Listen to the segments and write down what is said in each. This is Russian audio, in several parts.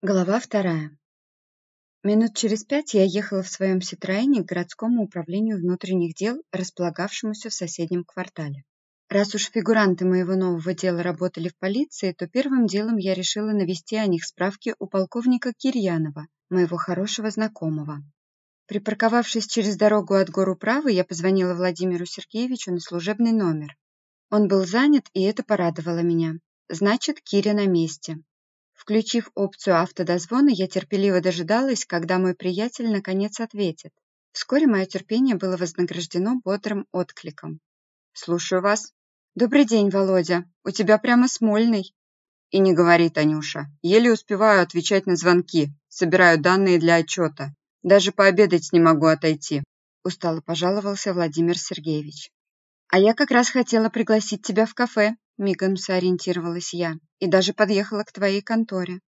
Глава вторая. Минут через пять я ехала в своем Ситроэне к городскому управлению внутренних дел, располагавшемуся в соседнем квартале. Раз уж фигуранты моего нового дела работали в полиции, то первым делом я решила навести о них справки у полковника Кирьянова, моего хорошего знакомого. Припарковавшись через дорогу от гор управы, я позвонила Владимиру Сергеевичу на служебный номер. Он был занят, и это порадовало меня. Значит, Киря на месте. Включив опцию автодозвона, я терпеливо дожидалась, когда мой приятель наконец ответит. Вскоре мое терпение было вознаграждено бодрым откликом. «Слушаю вас». «Добрый день, Володя. У тебя прямо смольный». «И не говори, Танюша. Еле успеваю отвечать на звонки. Собираю данные для отчета. Даже пообедать не могу отойти», – устало пожаловался Владимир Сергеевич. «А я как раз хотела пригласить тебя в кафе», Мигом сориентировалась я и даже подъехала к твоей конторе.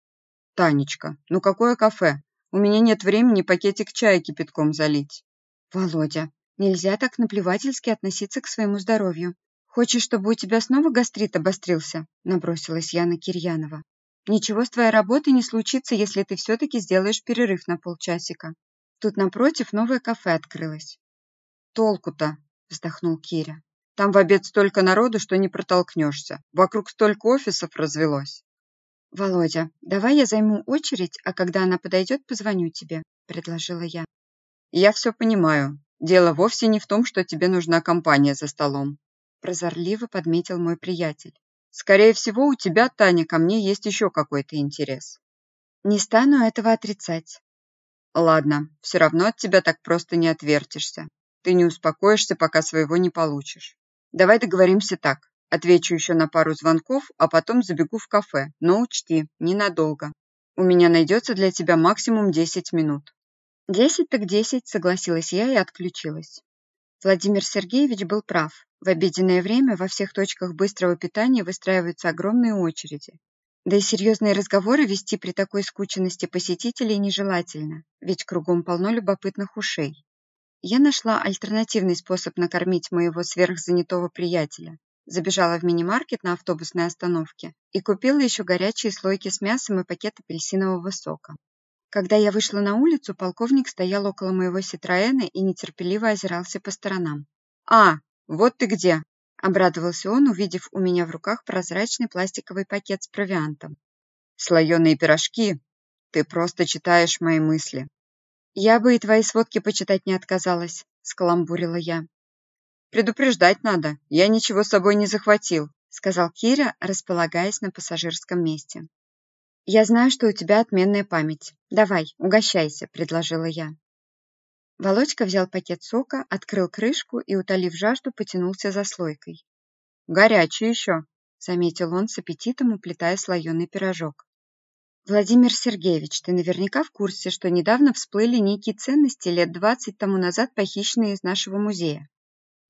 Танечка, ну какое кафе? У меня нет времени пакетик чая кипятком залить. Володя, нельзя так наплевательски относиться к своему здоровью. Хочешь, чтобы у тебя снова гастрит обострился? Набросилась я на Кирьянова. Ничего с твоей работой не случится, если ты все-таки сделаешь перерыв на полчасика. Тут напротив новое кафе открылось. Толку-то, вздохнул Киря. Там в обед столько народу, что не протолкнешься. Вокруг столько офисов развелось. «Володя, давай я займу очередь, а когда она подойдет, позвоню тебе», – предложила я. «Я все понимаю. Дело вовсе не в том, что тебе нужна компания за столом», – прозорливо подметил мой приятель. «Скорее всего, у тебя, Таня, ко мне есть еще какой-то интерес». «Не стану этого отрицать». «Ладно, все равно от тебя так просто не отвертишься. Ты не успокоишься, пока своего не получишь. Давай договоримся так. Отвечу еще на пару звонков, а потом забегу в кафе. Но учти, ненадолго. У меня найдется для тебя максимум 10 минут. «Десять так десять», — согласилась я и отключилась. Владимир Сергеевич был прав. В обеденное время во всех точках быстрого питания выстраиваются огромные очереди. Да и серьезные разговоры вести при такой скученности посетителей нежелательно, ведь кругом полно любопытных ушей. Я нашла альтернативный способ накормить моего сверхзанятого приятеля. Забежала в мини-маркет на автобусной остановке и купила еще горячие слойки с мясом и пакет апельсинового сока. Когда я вышла на улицу, полковник стоял около моего Ситроэна и нетерпеливо озирался по сторонам. «А, вот ты где!» – обрадовался он, увидев у меня в руках прозрачный пластиковый пакет с провиантом. «Слоеные пирожки! Ты просто читаешь мои мысли!» «Я бы и твои сводки почитать не отказалась», – скаламбурила я. «Предупреждать надо. Я ничего с собой не захватил», – сказал Киря, располагаясь на пассажирском месте. «Я знаю, что у тебя отменная память. Давай, угощайся», – предложила я. Володька взял пакет сока, открыл крышку и, утолив жажду, потянулся за слойкой. «Горячий еще», – заметил он с аппетитом, уплетая слоеный пирожок. Владимир Сергеевич, ты наверняка в курсе, что недавно всплыли некие ценности, лет 20 тому назад похищенные из нашего музея.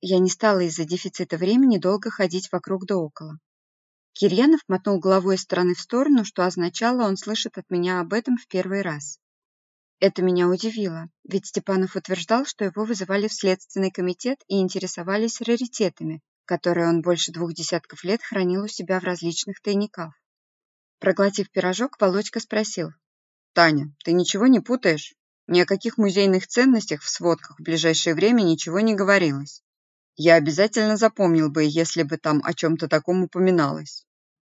Я не стала из-за дефицита времени долго ходить вокруг да около. Кирьянов мотнул головой из стороны в сторону, что означало, он слышит от меня об этом в первый раз. Это меня удивило, ведь Степанов утверждал, что его вызывали в Следственный комитет и интересовались раритетами, которые он больше двух десятков лет хранил у себя в различных тайниках. Проглотив пирожок, Володька спросил. «Таня, ты ничего не путаешь? Ни о каких музейных ценностях в сводках в ближайшее время ничего не говорилось. Я обязательно запомнил бы, если бы там о чем-то таком упоминалось.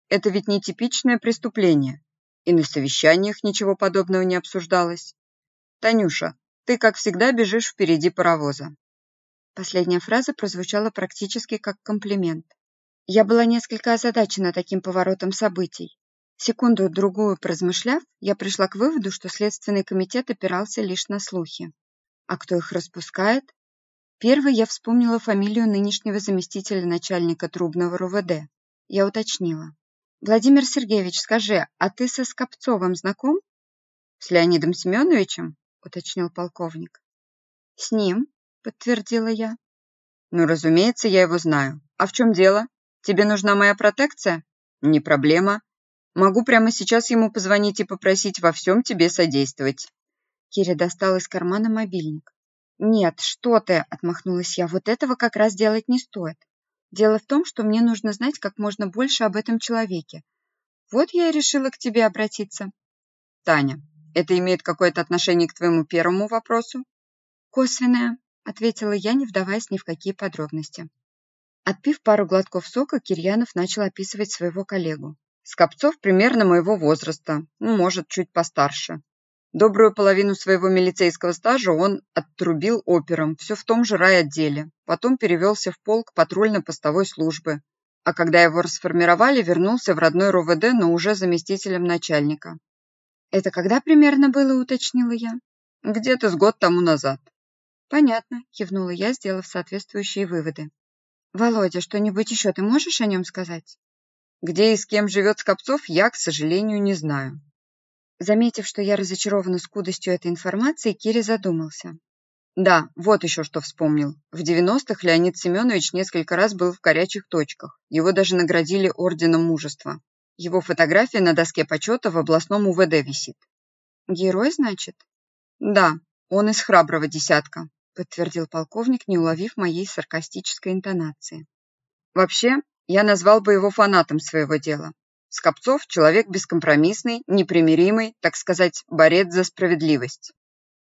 Это ведь не типичное преступление. И на совещаниях ничего подобного не обсуждалось. Танюша, ты, как всегда, бежишь впереди паровоза». Последняя фраза прозвучала практически как комплимент. Я была несколько озадачена таким поворотом событий. Секунду-другую поразмышляв, я пришла к выводу, что Следственный комитет опирался лишь на слухи. А кто их распускает? Первой я вспомнила фамилию нынешнего заместителя начальника Трубного РУВД. Я уточнила. «Владимир Сергеевич, скажи, а ты со Скопцовым знаком?» «С Леонидом Семеновичем?» – уточнил полковник. «С ним», – подтвердила я. «Ну, разумеется, я его знаю. А в чем дело? Тебе нужна моя протекция?» «Не проблема. Могу прямо сейчас ему позвонить и попросить во всем тебе содействовать». Киря достал из кармана мобильник. «Нет, что ты!» – отмахнулась я. «Вот этого как раз делать не стоит. Дело в том, что мне нужно знать как можно больше об этом человеке. Вот я и решила к тебе обратиться». Таня, это имеет какое-то отношение к твоему первому вопросу? Косвенное, ответила я, не вдаваясь ни в какие подробности. Отпив пару глотков сока, Кирьянов начал описывать своего коллегу. Скопцов примерно моего возраста, ну, может, чуть постарше. Добрую половину своего милицейского стажа он оттрубил опером, все в том же райотделе. Потом перевелся в полк патрульно-постовой службы. А когда его расформировали, вернулся в родной РОВД, но уже заместителем начальника. «Это когда примерно было?» – уточнила я. «Где-то с год тому назад». «Понятно», – кивнула я, сделав соответствующие выводы. «Володя, что-нибудь еще ты можешь о нем сказать?» «Где и с кем живет Скопцов, я, к сожалению, не знаю». Заметив, что я разочарована скудостью этой информации, Кири задумался. Да, вот еще что вспомнил. В 90-х Леонид Семенович несколько раз был в горячих точках. Его даже наградили Орденом Мужества. Его фотография на доске почета в областном УВД висит. Герой, значит? Да, он из храброго десятка, подтвердил полковник, не уловив моей саркастической интонации. Вообще, я назвал бы его фанатом своего дела. Скопцов – человек бескомпромиссный, непримиримый, так сказать, борец за справедливость.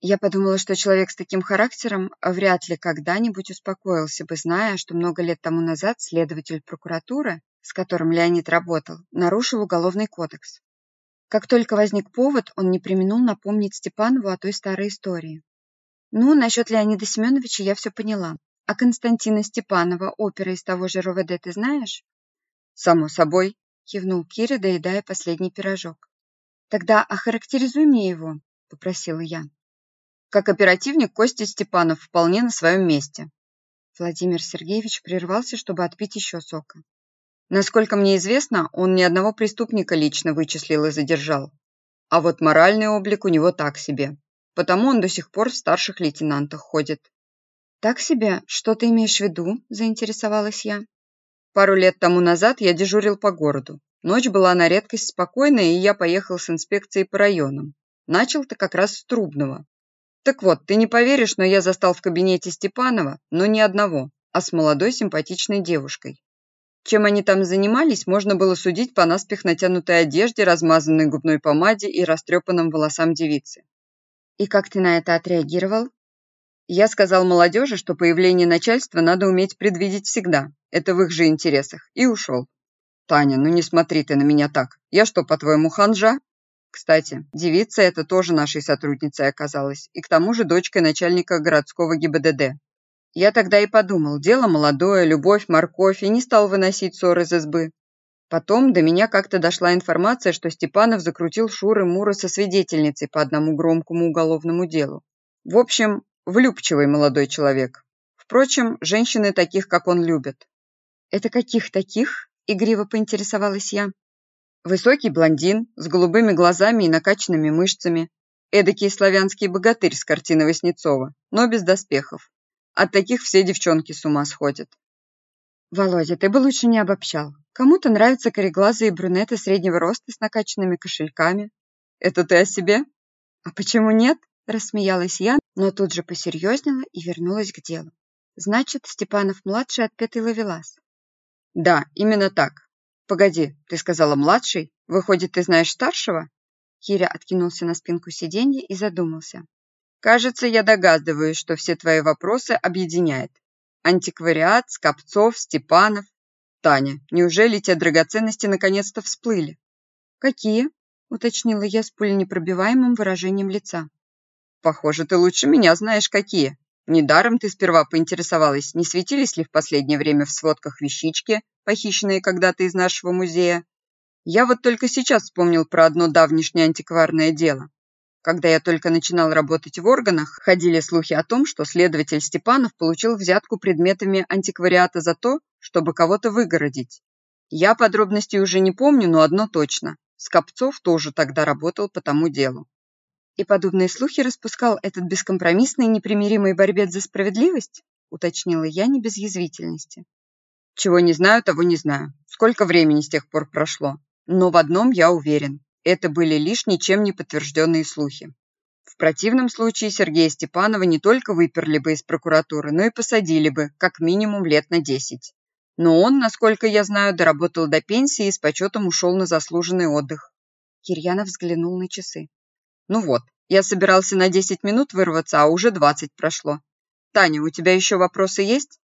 Я подумала, что человек с таким характером вряд ли когда-нибудь успокоился бы, зная, что много лет тому назад следователь прокуратуры, с которым Леонид работал, нарушил уголовный кодекс. Как только возник повод, он не применул напомнить Степанову о той старой истории. Ну, насчет Леонида Семеновича я все поняла. А Константина Степанова, опера из того же РОВД, ты знаешь? Само собой, кивнул Кира, доедая последний пирожок. Тогда охарактеризуй мне его, попросила я. Как оперативник Костя Степанов вполне на своем месте. Владимир Сергеевич прервался, чтобы отпить еще сока. Насколько мне известно, он ни одного преступника лично вычислил и задержал. А вот моральный облик у него так себе. Потому он до сих пор в старших лейтенантах ходит. «Так себе? Что ты имеешь в виду?» – заинтересовалась я. Пару лет тому назад я дежурил по городу. Ночь была на редкость спокойная, и я поехал с инспекцией по районам. Начал-то как раз с Трубного. Так вот, ты не поверишь, но я застал в кабинете Степанова, но не одного, а с молодой симпатичной девушкой. Чем они там занимались, можно было судить по наспех натянутой одежде, размазанной губной помаде и растрепанным волосам девицы. И как ты на это отреагировал? Я сказал молодежи, что появление начальства надо уметь предвидеть всегда. Это в их же интересах. И ушел. Таня, ну не смотри ты на меня так. Я что, по-твоему, ханжа? Кстати, девица эта тоже нашей сотрудницей оказалась. И к тому же дочкой начальника городского ГИБДД. Я тогда и подумал, дело молодое, любовь, морковь, и не стал выносить ссор из избы. Потом до меня как-то дошла информация, что Степанов закрутил шуры-муры со свидетельницей по одному громкому уголовному делу. В общем, Влюбчивый молодой человек. Впрочем, женщины таких, как он, любят. «Это каких таких?» – игриво поинтересовалась я. Высокий блондин, с голубыми глазами и накачанными мышцами. Эдакий славянский богатырь с картины Васнецова, но без доспехов. От таких все девчонки с ума сходят. Володя, ты бы лучше не обобщал. Кому-то нравятся кореглазые брюнеты среднего роста с накачанными кошельками. Это ты о себе? А почему нет? Рассмеялась я, но тут же посерьезнела и вернулась к делу. Значит, Степанов-младший отпетый ловелас. Да, именно так. Погоди, ты сказала младший? Выходит, ты знаешь старшего? Киря откинулся на спинку сиденья и задумался. Кажется, я догадываюсь, что все твои вопросы объединяет. Антиквариат, Скопцов, Степанов. Таня, неужели те драгоценности наконец-то всплыли? Какие? Уточнила я с пуленепробиваемым выражением лица. Похоже, ты лучше меня знаешь какие. Недаром ты сперва поинтересовалась, не светились ли в последнее время в сводках вещички, похищенные когда-то из нашего музея. Я вот только сейчас вспомнил про одно давнишнее антикварное дело. Когда я только начинал работать в органах, ходили слухи о том, что следователь Степанов получил взятку предметами антиквариата за то, чтобы кого-то выгородить. Я подробностей уже не помню, но одно точно. Скопцов тоже тогда работал по тому делу. И подобные слухи распускал этот бескомпромиссный непримиримый борец за справедливость? Уточнила я не без язвительности. Чего не знаю, того не знаю. Сколько времени с тех пор прошло. Но в одном я уверен. Это были лишь ничем не подтвержденные слухи. В противном случае Сергея Степанова не только выперли бы из прокуратуры, но и посадили бы, как минимум лет на 10. Но он, насколько я знаю, доработал до пенсии и с почетом ушел на заслуженный отдых. Кирьянов взглянул на часы. Ну вот, я собирался на 10 минут вырваться, а уже 20 прошло. Таня, у тебя еще вопросы есть?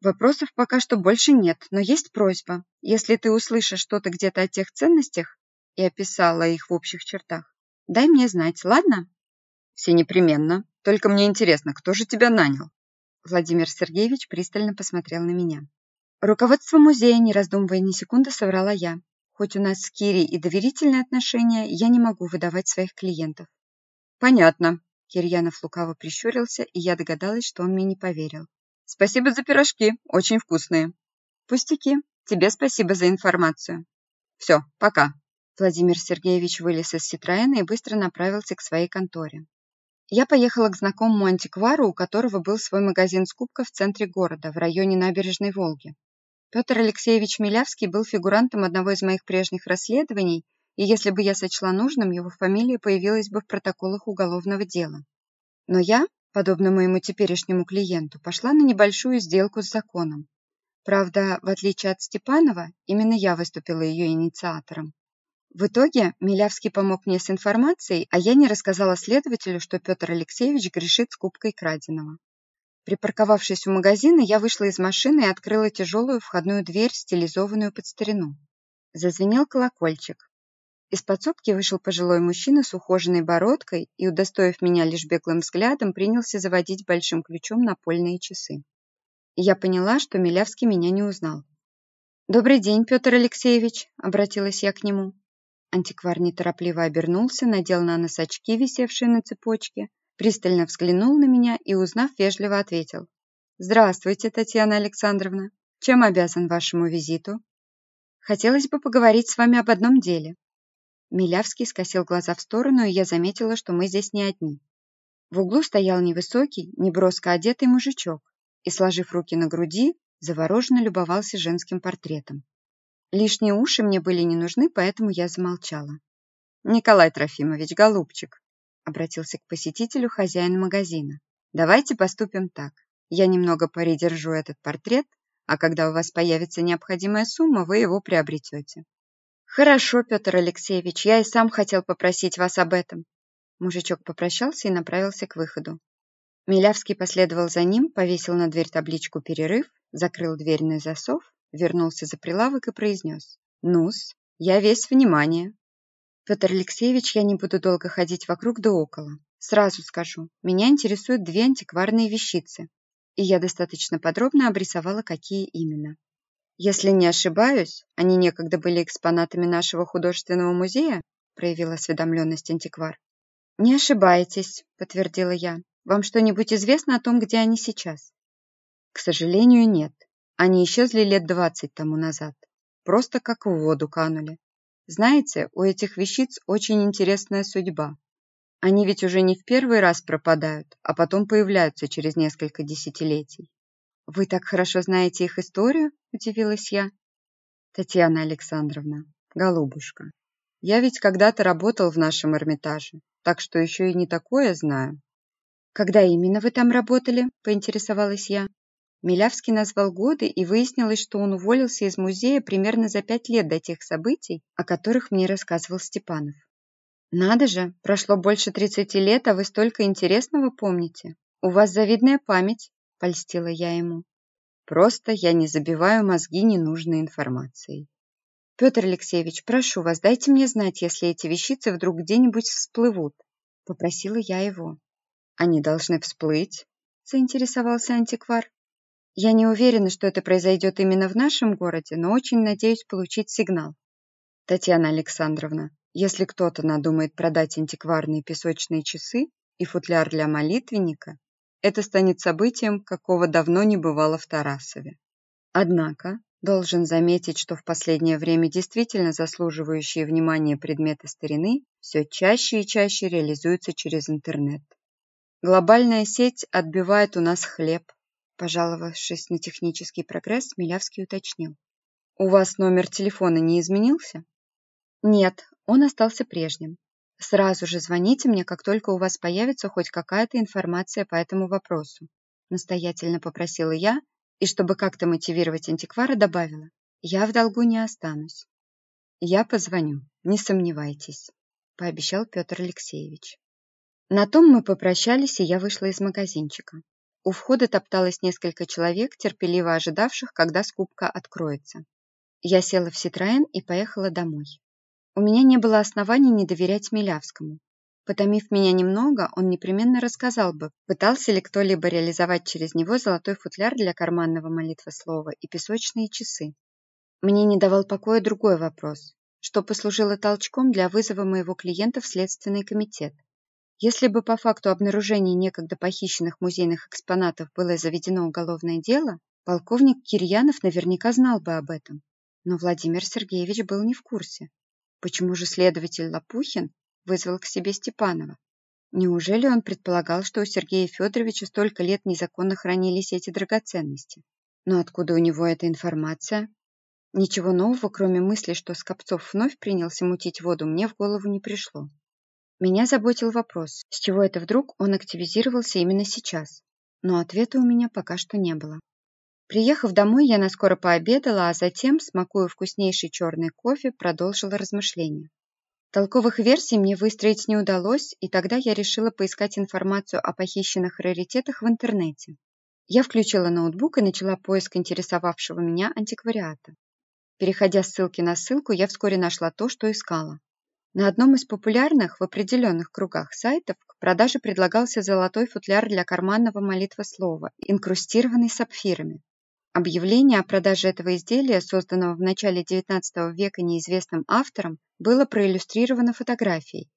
Вопросов пока что больше нет, но есть просьба. Если ты услышишь что-то где-то о тех ценностях и описала их в общих чертах, дай мне знать, ладно? Все непременно. Только мне интересно, кто же тебя нанял? Владимир Сергеевич пристально посмотрел на меня. Руководство музея, не раздумывая ни секунды, соврала я. Хоть у нас с Кири и доверительные отношения, я не могу выдавать своих клиентов. Понятно. Кирьянов лукаво прищурился, и я догадалась, что он мне не поверил. Спасибо за пирожки, очень вкусные. Пустяки. Тебе спасибо за информацию. Все, пока. Владимир Сергеевич вылез из Ситроена и быстро направился к своей конторе. Я поехала к знакомому антиквару, у которого был свой магазин скупка в центре города, в районе набережной Волги. Петр Алексеевич Милявский был фигурантом одного из моих прежних расследований, и если бы я сочла нужным, его фамилия появилась бы в протоколах уголовного дела. Но я, подобно моему теперешнему клиенту, пошла на небольшую сделку с законом. Правда, в отличие от Степанова, именно я выступила ее инициатором. В итоге Милявский помог мне с информацией, а я не рассказала следователю, что Петр Алексеевич грешит скупкой краденого. Припарковавшись у магазина, я вышла из машины и открыла тяжелую входную дверь, стилизованную под старину. Зазвенел колокольчик. Из подсобки вышел пожилой мужчина с ухоженной бородкой и, удостоив меня лишь беглым взглядом, принялся заводить большим ключом напольные часы. Я поняла, что Милявский меня не узнал. «Добрый день, Петр Алексеевич», — обратилась я к нему. Антиквар неторопливо обернулся, надел на нос очки, висевшие на цепочке, пристально взглянул на меня и, узнав, вежливо ответил. «Здравствуйте, Татьяна Александровна. Чем обязан вашему визиту?» «Хотелось бы поговорить с вами об одном деле». Милявский скосил глаза в сторону, и я заметила, что мы здесь не одни. В углу стоял невысокий, неброско одетый мужичок и, сложив руки на груди, завороженно любовался женским портретом. Лишние уши мне были не нужны, поэтому я замолчала. «Николай Трофимович, голубчик», — обратился к посетителю хозяин магазина. «Давайте поступим так. Я немного придержу этот портрет, а когда у вас появится необходимая сумма, вы его приобретете». «Хорошо, Петр Алексеевич, я и сам хотел попросить вас об этом». Мужичок попрощался и направился к выходу. Милявский последовал за ним, повесил на дверь табличку «Перерыв», закрыл дверь на засов вернулся за прилавок и произнес. «Ну-с, я весь внимание». «Петр Алексеевич, я не буду долго ходить вокруг да около. Сразу скажу, меня интересуют две антикварные вещицы, и я достаточно подробно обрисовала, какие именно. Если не ошибаюсь, они некогда были экспонатами нашего художественного музея, проявил осведомленность антиквар. «Не ошибаетесь», — подтвердила я. «Вам что-нибудь известно о том, где они сейчас?» «К сожалению, нет. Они исчезли лет двадцать тому назад. Просто как в воду канули. Знаете, у этих вещиц очень интересная судьба. Они ведь уже не в первый раз пропадают, а потом появляются через несколько десятилетий. «Вы так хорошо знаете их историю?» – удивилась я. «Татьяна Александровна, голубушка, я ведь когда-то работал в нашем Эрмитаже, так что еще и не такое знаю». «Когда именно вы там работали?» – поинтересовалась я. Милявский назвал годы, и выяснилось, что он уволился из музея примерно за пять лет до тех событий, о которых мне рассказывал Степанов. «Надо же, прошло больше тридцати лет, а вы столько интересного помните. У вас завидная память», – польстила я ему. «Просто я не забиваю мозги ненужной информацией». «Петр Алексеевич, прошу вас, дайте мне знать, если эти вещицы вдруг где-нибудь всплывут», – попросила я его. «Они должны всплыть?» – заинтересовался антиквар. Я не уверена, что это произойдет именно в нашем городе, но очень надеюсь получить сигнал. Татьяна Александровна, если кто-то надумает продать антикварные песочные часы и футляр для молитвенника, это станет событием, какого давно не бывало в Тарасове. Однако, должен заметить, что в последнее время действительно заслуживающие внимания предметы старины все чаще и чаще реализуются через интернет. Глобальная сеть отбивает у нас хлеб, Пожаловавшись на технический прогресс, Милявский уточнил. «У вас номер телефона не изменился?» «Нет, он остался прежним. Сразу же звоните мне, как только у вас появится хоть какая-то информация по этому вопросу», настоятельно попросила я, и чтобы как-то мотивировать антиквара, добавила. «Я в долгу не останусь». «Я позвоню, не сомневайтесь». пообещал Петр Алексеевич. На том мы попрощались, и я вышла из магазинчика. У входа топталось несколько человек, терпеливо ожидавших, когда скупка откроется. Я села в Ситроен и поехала домой. У меня не было оснований не доверять Милявскому. Потомив меня немного, он непременно рассказал бы, пытался ли кто-либо реализовать через него золотой футляр для карманного молитвослова и песочные часы. Мне не давал покоя другой вопрос, что послужило толчком для вызова моего клиента в Следственный комитет. Если бы по факту обнаружения некогда похищенных музейных экспонатов было заведено уголовное дело, полковник Кирьянов наверняка знал бы об этом. Но Владимир Сергеевич был не в курсе. Почему же следователь Лопухин вызвал к себе Степанова. Неужели он предполагал, что у Сергея Федоровича столько лет незаконно хранились эти драгоценности? Но откуда у него эта информация? Ничего нового, кроме мысли, что Скопцов вновь принялся мутить воду, мне в голову не пришло. Меня заботил вопрос, с чего это вдруг он активизировался именно сейчас. Но ответа у меня пока что не было. Приехав домой, я наскоро пообедала, а затем, смакуя вкуснейший черный кофе, продолжила размышления. Толковых версий мне выстроить не удалось, и тогда я решила поискать информацию о похищенных раритетах в интернете. Я включила ноутбук и начала поиск интересовавшего меня антиквариата. Переходя с ссылки на ссылку, я вскоре нашла то, что искала. На одном из популярных в определенных кругах сайтов к продаже предлагался золотой футляр для карманного молитвослова, инкрустированный сапфирами. Объявление о продаже этого изделия, созданного в начале XIX века неизвестным автором, было проиллюстрировано фотографией.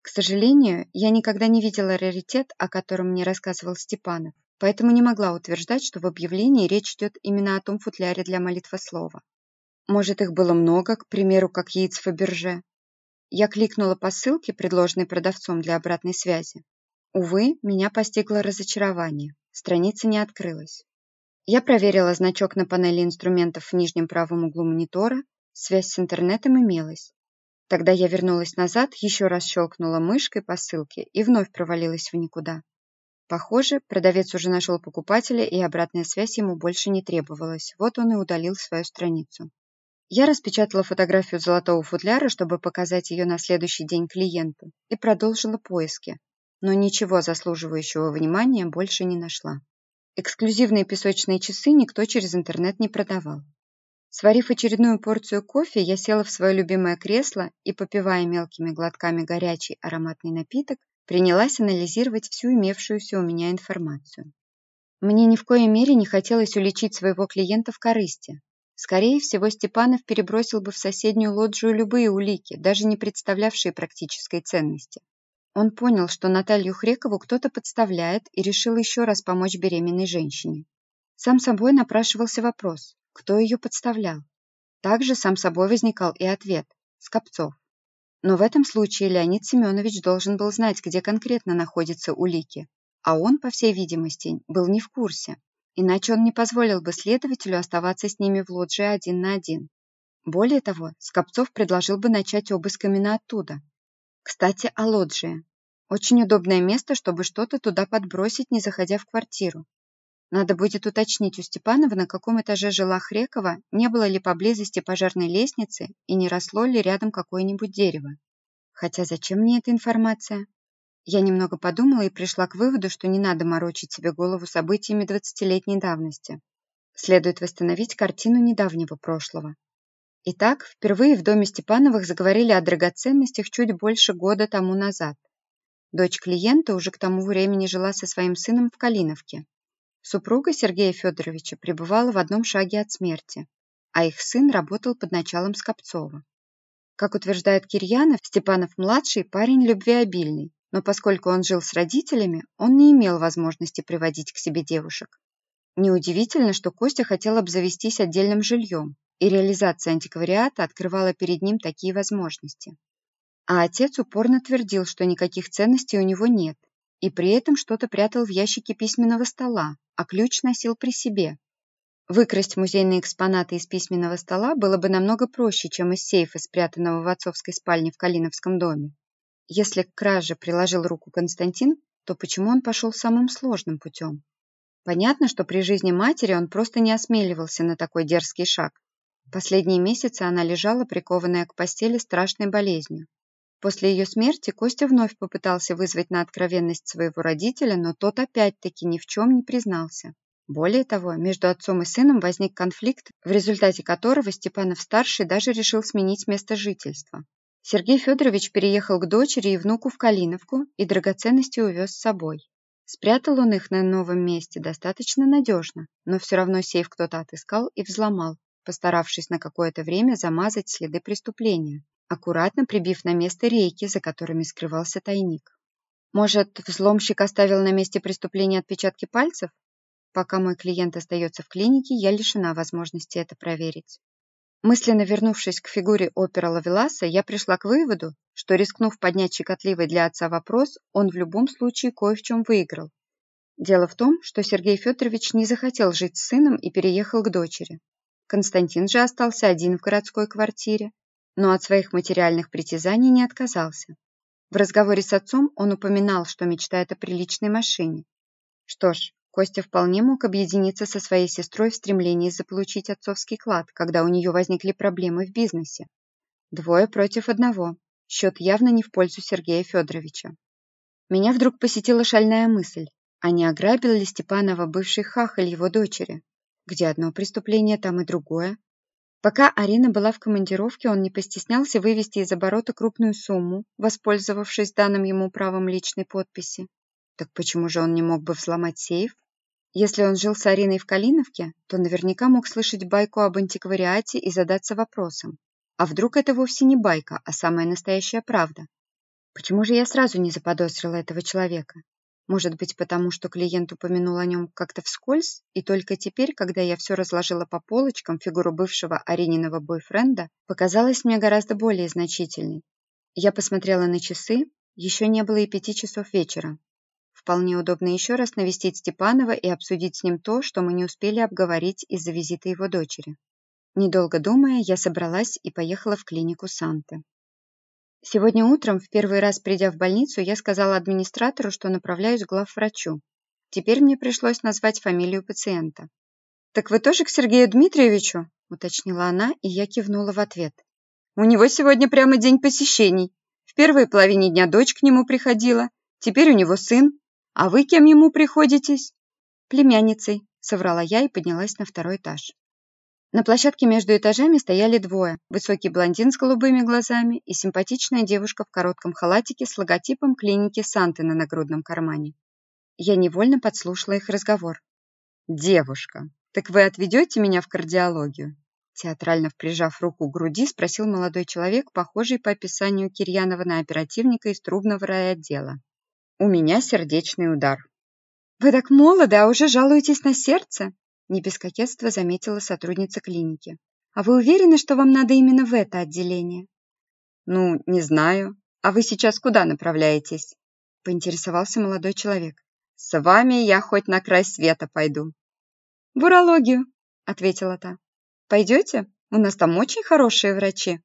К сожалению, я никогда не видела раритет, о котором мне рассказывал Степанов, поэтому не могла утверждать, что в объявлении речь идет именно о том футляре для молитвослова. Может, их было много, к примеру, как яиц Фаберже. Я кликнула по ссылке, предложенной продавцом для обратной связи. Увы, меня постигло разочарование. Страница не открылась. Я проверила значок на панели инструментов в нижнем правом углу монитора. Связь с интернетом имелась. Тогда я вернулась назад, еще раз щелкнула мышкой по ссылке и вновь провалилась в никуда. Похоже, продавец уже нашел покупателя, и обратная связь ему больше не требовалась. Вот он и удалил свою страницу. Я распечатала фотографию золотого футляра, чтобы показать ее на следующий день клиенту, и продолжила поиски, но ничего заслуживающего внимания больше не нашла. Эксклюзивные песочные часы никто через интернет не продавал. Сварив очередную порцию кофе, я села в свое любимое кресло и, попивая мелкими глотками горячий ароматный напиток, принялась анализировать всю имевшуюся у меня информацию. Мне ни в коей мере не хотелось уличить своего клиента в корысти. Скорее всего, Степанов перебросил бы в соседнюю лоджию любые улики, даже не представлявшие практической ценности. Он понял, что Наталью Хрекову кто-то подставляет и решил еще раз помочь беременной женщине. Сам собой напрашивался вопрос, кто ее подставлял. Также сам собой возникал и ответ – Скопцов. Но в этом случае Леонид Семенович должен был знать, где конкретно находятся улики, а он, по всей видимости, был не в курсе, иначе он не позволил бы следователю оставаться с ними в лоджии один на один. Более того, Скопцов предложил бы начать обыск именно оттуда, кстати, о лоджии. Очень удобное место, чтобы что-то туда подбросить, не заходя в квартиру. Надо будет уточнить у Степанова, на каком этаже жила Хрекова, не было ли поблизости пожарной лестницы и не росло ли рядом какое-нибудь дерево. Хотя зачем мне эта информация? Я немного подумала и пришла к выводу, что не надо морочить себе голову событиями 20-летней давности. Следует восстановить картину недавнего прошлого. Итак, впервые в доме Степановых заговорили о драгоценностях чуть больше года тому назад. Дочь клиента уже к тому времени жила со своим сыном в Калиновке. Супруга Сергея Федоровича пребывала в одном шаге от смерти, а их сын работал под началом Скопцова. Как утверждает Кирьянов, Степанов-младший парень любвеобильный, но поскольку он жил с родителями, он не имел возможности приводить к себе девушек. Неудивительно, что Костя хотел обзавестись отдельным жильем, и реализация антиквариата открывала перед ним такие возможности. А отец упорно твердил, что никаких ценностей у него нет, и при этом что-то прятал в ящике письменного стола, а ключ носил при себе. Выкрасть музейные экспонаты из письменного стола было бы намного проще, чем из сейфа, спрятанного в отцовской спальне в Калиновском доме. Если к краже приложил руку Константин, то почему он пошел самым сложным путем? Понятно, что при жизни матери он просто не осмеливался на такой дерзкий шаг. Последние месяцы она лежала, прикованная к постели страшной болезнью. После ее смерти Костя вновь попытался вызвать на откровенность своего родителя, но тот опять-таки ни в чем не признался. Более того, между отцом и сыном возник конфликт, в результате которого Степанов-старший даже решил сменить место жительства. Сергей Федорович переехал к дочери и внуку в Калиновку и драгоценности увез с собой. Спрятал он их на новом месте достаточно надежно, но все равно сейф кто-то отыскал и взломал, постаравшись на какое-то время замазать следы преступления, аккуратно прибив на место рейки, за которыми скрывался тайник. Может, взломщик оставил на месте преступления отпечатки пальцев? Пока мой клиент остается в клинике, я лишена возможности это проверить. Мысленно вернувшись к фигуре опера Лавеласа, я пришла к выводу, что, рискнув поднять щекотливый для отца вопрос, он в любом случае кое в чем выиграл. Дело в том, что Сергей Федорович не захотел жить с сыном и переехал к дочери. Константин же остался один в городской квартире, но от своих материальных притязаний не отказался. В разговоре с отцом он упоминал, что мечтает о приличной машине. Что ж, Костя вполне мог объединиться со своей сестрой в стремлении заполучить отцовский клад, когда у нее возникли проблемы в бизнесе. Двое против одного. Счет явно не в пользу Сергея Федоровича. Меня вдруг посетила шальная мысль, а не ограбил ли Степанова бывший хахаль его дочери? Где одно преступление, там и другое. Пока Арина была в командировке, он не постеснялся вывести из оборота крупную сумму, воспользовавшись данным ему правом личной подписи. Так почему же он не мог бы взломать сейф? Если он жил с Ариной в Калиновке, то наверняка мог слышать байку об антиквариате и задаться вопросом. А вдруг это вовсе не байка, а самая настоящая правда? Почему же я сразу не заподозрила этого человека? Может быть, потому что клиент упомянул о нем как-то вскользь, и только теперь, когда я все разложила по полочкам, фигуру бывшего Арининого бойфренда показалась мне гораздо более значительной. Я посмотрела на часы, еще не было и пяти часов вечера, Вполне удобно еще раз навестить Степанова и обсудить с ним то, что мы не успели обговорить из-за визита его дочери. Недолго думая, я собралась и поехала в клинику Санты. Сегодня утром, в первый раз придя в больницу, я сказала администратору, что направляюсь к главврачу. Теперь мне пришлось назвать фамилию пациента. «Так вы тоже к Сергею Дмитриевичу?» – уточнила она, и я кивнула в ответ. «У него сегодня прямо день посещений. В первой половине дня дочь к нему приходила, теперь у него сын, «А вы кем ему приходитесь?» «Племянницей», — соврала я и поднялась на второй этаж. На площадке между этажами стояли двое. Высокий блондин с голубыми глазами и симпатичная девушка в коротком халатике с логотипом клиники Санты на нагрудном кармане. Я невольно подслушала их разговор. «Девушка, так вы отведете меня в кардиологию?» Театрально прижав руку к груди, спросил молодой человек, похожий по описанию Кирьянова на оперативника из трубного райотдела. У меня сердечный удар. «Вы так молоды, а уже жалуетесь на сердце?» Не без кокетства заметила сотрудница клиники. «А вы уверены, что вам надо именно в это отделение?» «Ну, не знаю. А вы сейчас куда направляетесь?» Поинтересовался молодой человек. «С вами я хоть на край света пойду». «В урологию», — ответила та. «Пойдете? У нас там очень хорошие врачи».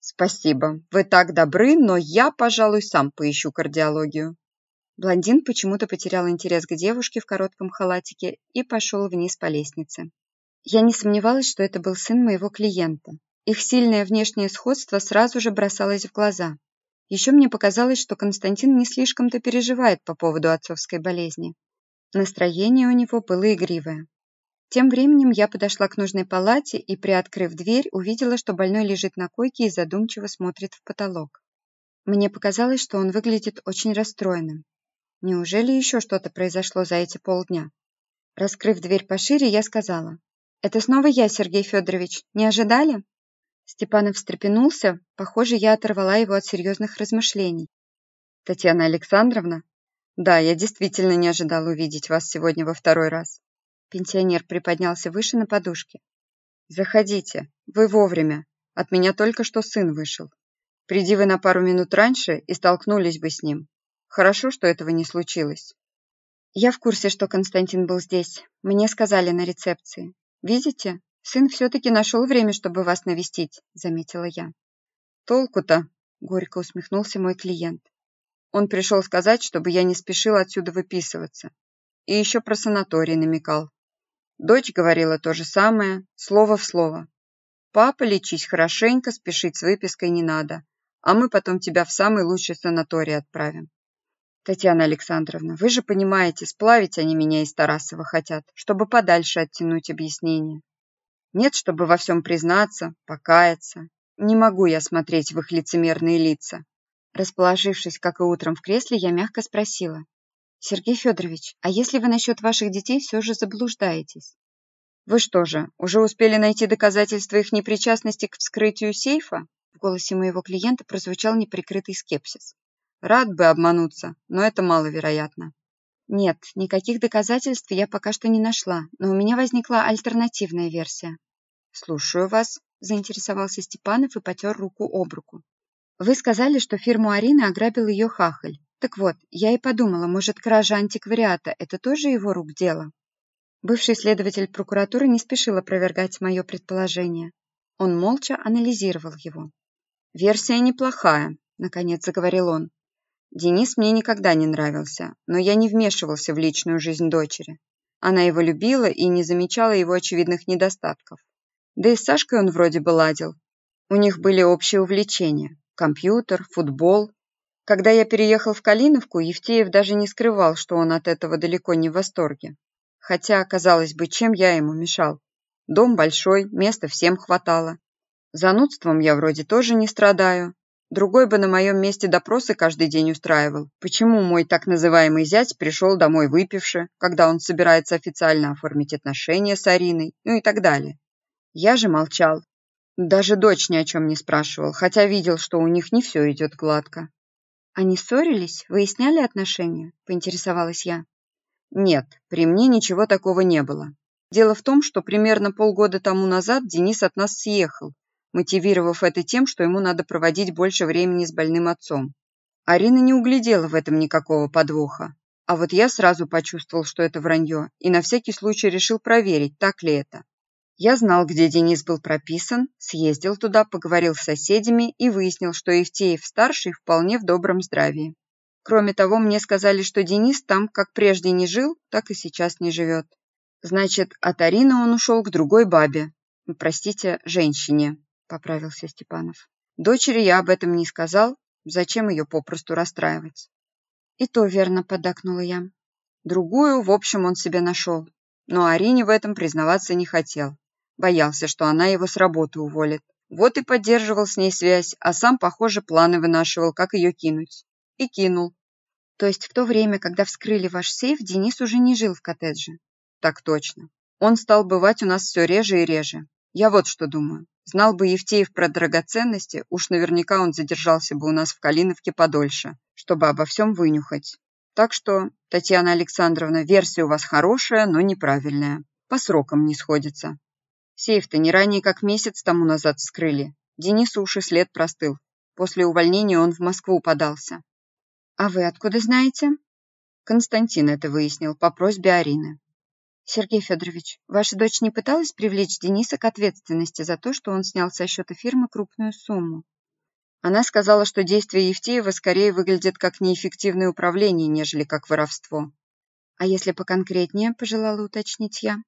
«Спасибо. Вы так добры, но я, пожалуй, сам поищу кардиологию». Блондин почему-то потерял интерес к девушке в коротком халатике и пошел вниз по лестнице. Я не сомневалась, что это был сын моего клиента. Их сильное внешнее сходство сразу же бросалось в глаза. Еще мне показалось, что Константин не слишком-то переживает по поводу отцовской болезни. Настроение у него было игривое. Тем временем я подошла к нужной палате и, приоткрыв дверь, увидела, что больной лежит на койке и задумчиво смотрит в потолок. Мне показалось, что он выглядит очень расстроенным. Неужели еще что-то произошло за эти полдня? Раскрыв дверь пошире, я сказала. «Это снова я, Сергей Федорович. Не ожидали?» Степанов встрепенулся. Похоже, я оторвала его от серьезных размышлений. «Татьяна Александровна?» «Да, я действительно не ожидал увидеть вас сегодня во второй раз». Пенсионер приподнялся выше на подушке. «Заходите. Вы вовремя. От меня только что сын вышел. Приди вы на пару минут раньше и столкнулись бы с ним. Хорошо, что этого не случилось. Я в курсе, что Константин был здесь. Мне сказали на рецепции. Видите, сын все-таки нашел время, чтобы вас навестить, заметила я. Толку-то, горько усмехнулся мой клиент. Он пришел сказать, чтобы я не спешил отсюда выписываться. И еще про санаторий намекал. Дочь говорила то же самое, слово в слово. Папа, лечись хорошенько, спешить с выпиской не надо. а мы потом тебя в самый лучший санаторий отправим. Татьяна Александровна, вы же понимаете, сплавить они меня из Тарасова хотят, чтобы подальше оттянуть объяснение. Нет, чтобы во всем признаться, покаяться. Не могу я смотреть в их лицемерные лица. Расположившись, как и утром в кресле, я мягко спросила. «Сергей Федорович, а если вы насчет ваших детей все же заблуждаетесь?» «Вы что же, уже успели найти доказательства их непричастности к вскрытию сейфа?» В голосе моего клиента прозвучал неприкрытый скепсис. Рад бы обмануться, но это маловероятно. Нет, никаких доказательств я пока что не нашла, но у меня возникла альтернативная версия. Слушаю вас, заинтересовался Степанов и потер руку об руку. Вы сказали, что фирму Арины ограбил ее хахаль. Так вот, я и подумала, может, кража антиквариата – это тоже его рук дело? Бывший следователь прокуратуры не спешил опровергать мое предположение. Он молча анализировал его. «Версия неплохая», – наконец заговорил он. Денис мне никогда не нравился, но я не вмешивался в личную жизнь дочери. Она его любила и не замечала его очевидных недостатков. Да и с Сашкой он вроде бы ладил. У них были общие увлечения – компьютер, футбол. Когда я переехал в Калиновку, Евтеев даже не скрывал, что он от этого далеко не в восторге. Хотя, казалось бы, чем я ему мешал? Дом большой, места всем хватало. Занудством я вроде тоже не страдаю, Другой бы на моем месте допросы каждый день устраивал. Почему мой так называемый зять пришел домой выпивши, когда он собирается официально оформить отношения с Ариной, ну и так далее. Я же молчал. Даже дочь ни о чем не спрашивал, хотя видел, что у них не все идет гладко. «Они ссорились? Выясняли отношения?» – поинтересовалась я. «Нет, при мне ничего такого не было. Дело в том, что примерно полгода тому назад Денис от нас съехал, мотивировав это тем, что ему надо проводить больше времени с больным отцом. Арина не углядела в этом никакого подвоха. А вот я сразу почувствовал, что это вранье, и на всякий случай решил проверить, так ли это. Я знал, где Денис был прописан, съездил туда, поговорил с соседями и выяснил, что Евтеев-старший вполне в добром здравии. Кроме того, мне сказали, что Денис там как прежде не жил, так и сейчас не живет. Значит, от Арины он ушел к другой бабе. Простите, женщине. – поправился Степанов. «Дочери я об этом не сказал. Зачем ее попросту расстраивать?» «И то верно», – поддакнула я. Другую, в общем, он себе нашел. Но Арине в этом признаваться не хотел. Боялся, что она его с работы уволит. Вот и поддерживал с ней связь, а сам, похоже, планы вынашивал, как ее кинуть. И кинул. То есть в то время, когда вскрыли ваш сейф, Денис уже не жил в коттедже? Так точно. Он стал бывать у нас все реже и реже. Я вот что думаю. Знал бы Евтеев про драгоценности, уж наверняка он задержался бы у нас в Калиновке подольше, чтобы обо всем вынюхать. Так что, Татьяна Александровна, версия у вас хорошая, но неправильная. По срокам не сходится. Сейф-то не ранее как месяц тому назад вскрыли. Денису уж и след простыл. После увольнения он в Москву подался. А вы откуда знаете? Константин это выяснил по просьбе Арины. Сергей Федорович, ваша дочь не пыталась привлечь Дениса к ответственности за то, что он снял со счета фирмы крупную сумму? Она сказала, что действия Евтеева скорее выглядят как неэффективное управление, нежели как воровство. А если поконкретнее, пожелала уточнить я.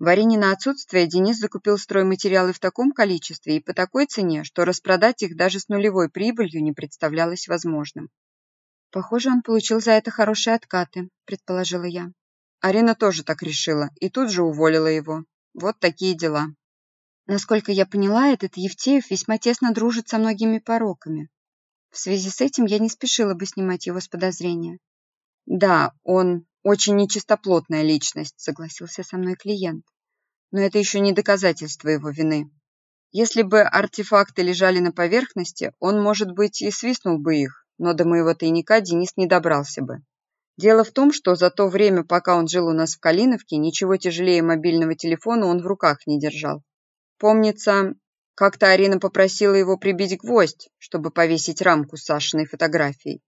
В на отсутствие Денис закупил стройматериалы в таком количестве и по такой цене, что распродать их даже с нулевой прибылью не представлялось возможным. Похоже, он получил за это хорошие откаты, предположила я. Арина тоже так решила и тут же уволила его. Вот такие дела. Насколько я поняла, этот Евтеев весьма тесно дружит со многими пороками. В связи с этим я не спешила бы снимать его с подозрения. Да, он очень нечистоплотная личность, согласился со мной клиент. Но это еще не доказательство его вины. Если бы артефакты лежали на поверхности, он, может быть, и свистнул бы их, но до моего тайника Денис не добрался бы. Дело в том, что за то время, пока он жил у нас в Калиновке, ничего тяжелее мобильного телефона он в руках не держал. Помнится, как-то Арина попросила его прибить гвоздь, чтобы повесить рамку с Сашиной фотографией.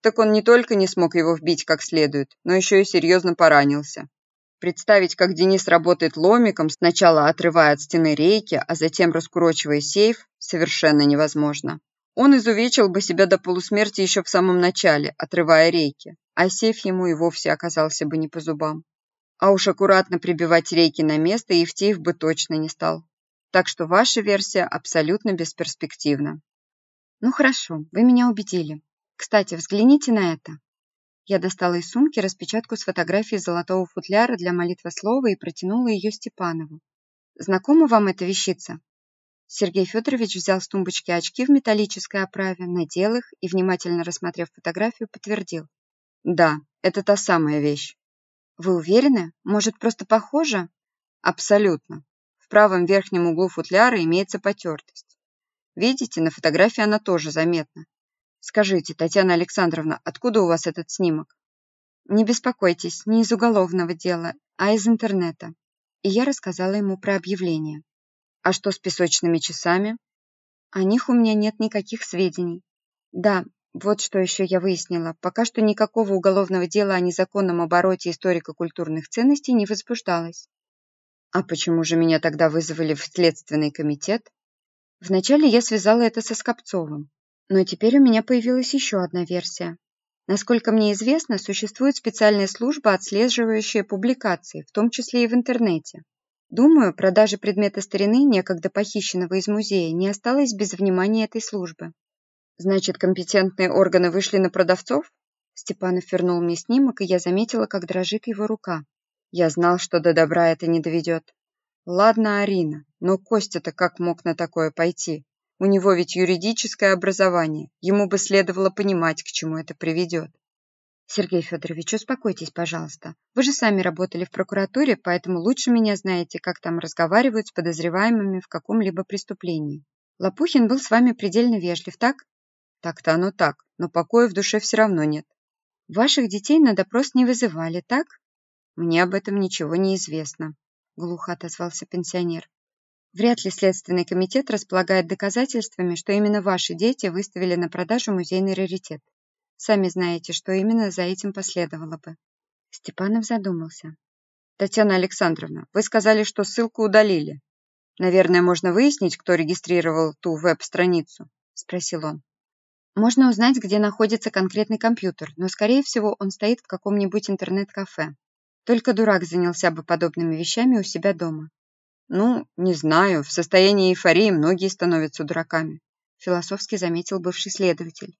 Так он не только не смог его вбить как следует, но еще и серьезно поранился. Представить, как Денис работает ломиком, сначала отрывая от стены рейки, а затем раскурочивая сейф, совершенно невозможно. Он изувечил бы себя до полусмерти еще в самом начале, отрывая рейки а сейф ему и вовсе оказался бы не по зубам. А уж аккуратно прибивать рейки на место Евтеев бы точно не стал. Так что ваша версия абсолютно бесперспективна. Ну хорошо, вы меня убедили. Кстати, взгляните на это. Я достала из сумки распечатку с фотографией золотого футляра для молитвослова и протянула ее Степанову. Знакома вам эта вещица? Сергей Федорович взял с тумбочки очки в металлической оправе, надел их и, внимательно рассмотрев фотографию, подтвердил. Да, это та самая вещь. Вы уверены? Может, просто похожа? Абсолютно. В правом верхнем углу футляра имеется потертость. Видите, на фотографии она тоже заметна. Скажите, Татьяна Александровна, откуда у вас этот снимок? Не беспокойтесь, не из уголовного дела, а из интернета. И я рассказала ему про объявление. А что с песочными часами? О них у меня нет никаких сведений. Да, вот что еще я выяснила. Пока что никакого уголовного дела о незаконном обороте историко-культурных ценностей не возбуждалось. А почему же меня тогда вызвали в Следственный комитет? Вначале я связала это со Скопцовым. Но теперь у меня появилась еще одна версия. Насколько мне известно, существует специальная служба, отслеживающая публикации, в том числе и в интернете. Думаю, продажа предмета старины, некогда похищенного из музея, не осталась без внимания этой службы. Значит, компетентные органы вышли на продавцов? Степанов вернул мне снимок, и я заметила, как дрожит его рука. Я знал, что до добра это не доведет. Ладно, Арина, но Костя-то как мог на такое пойти? У него ведь юридическое образование. Ему бы следовало понимать, к чему это приведет. Сергей Федорович, успокойтесь, пожалуйста. Вы же сами работали в прокуратуре, поэтому лучше меня знаете, как там разговаривают с подозреваемыми в каком-либо преступлении. Лопухин был с вами предельно вежлив, так? Так-то оно так, но покоя в душе все равно нет. Ваших детей на допрос не вызывали, так? Мне об этом ничего не известно, глухо отозвался пенсионер. Вряд ли Следственный комитет располагает доказательствами, что именно ваши дети выставили на продажу музейный раритет. Сами знаете, что именно за этим последовало бы. Степанов задумался. Татьяна Александровна, вы сказали, что ссылку удалили. Наверное, можно выяснить, кто регистрировал ту веб-страницу? Спросил он. Можно узнать, где находится конкретный компьютер, но, скорее всего, он стоит в каком-нибудь интернет-кафе. Только дурак занялся бы подобными вещами у себя дома. Ну, не знаю, в состоянии эйфории многие становятся дураками, философски заметил бывший следователь.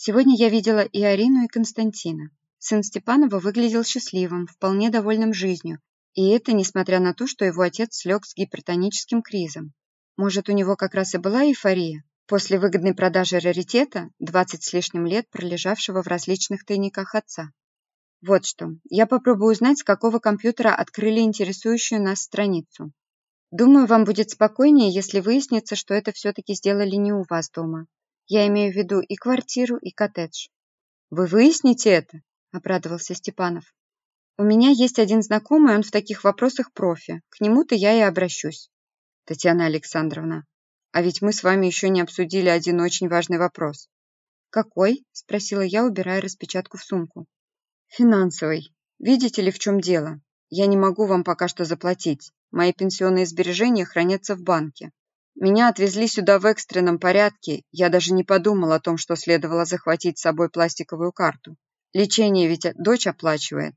Сегодня я видела и Арину, и Константина. Сын Степанова выглядел счастливым, вполне довольным жизнью, и это несмотря на то, что его отец слег с гипертоническим кризом. Может, у него как раз и была эйфория, после выгодной продажи раритета, 20 с лишним лет пролежавшего в различных тайниках отца. Вот что, я попробую узнать, с какого компьютера открыли интересующую нас страницу. Думаю, вам будет спокойнее, если выяснится, что это все-таки сделали не у вас дома. Я имею в виду и квартиру, и коттедж. Вы выясните это? Обрадовался Степанов. У меня есть один знакомый, он в таких вопросах профи. К нему-то я и обращусь. Татьяна Александровна, а ведь мы с вами еще не обсудили один очень важный вопрос. «Какой?» – спросила я, убирая распечатку в сумку. «Финансовый. Видите ли, в чем дело? Я не могу вам пока что заплатить. Мои пенсионные сбережения хранятся в банке. Меня отвезли сюда в экстренном порядке. Я даже не подумал о том, что следовало захватить с собой пластиковую карту. Лечение ведь дочь оплачивает.